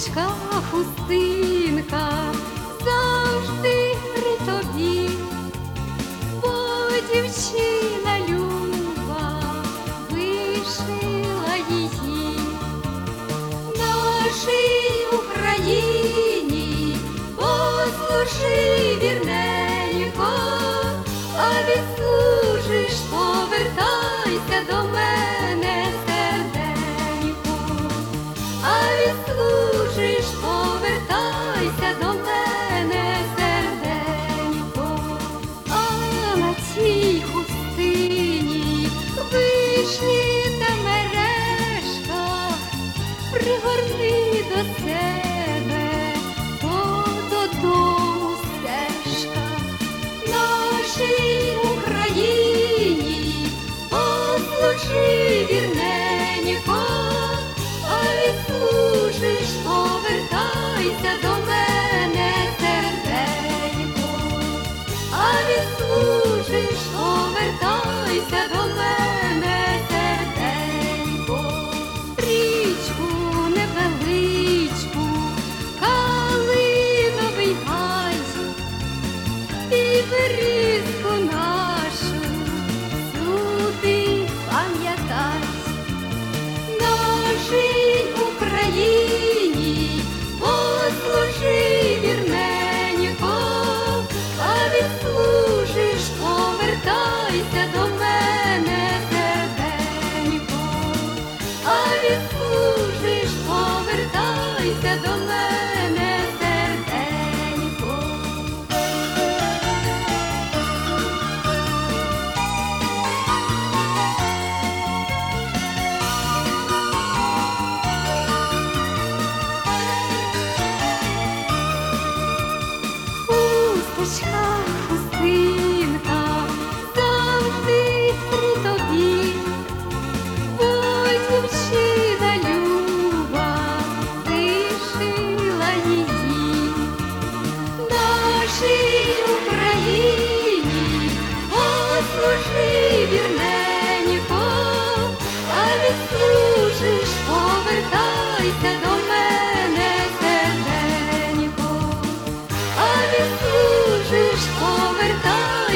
Невеличка хустинка завжди при тобі, бо дівчина люба вишила її. Нашій Україні послужи вірненько, а відслужиш, Дивися до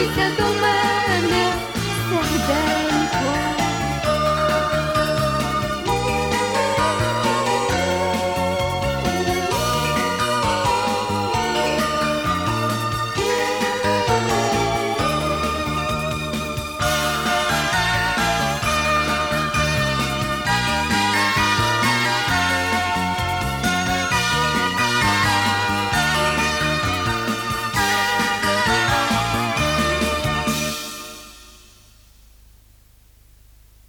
Lisa.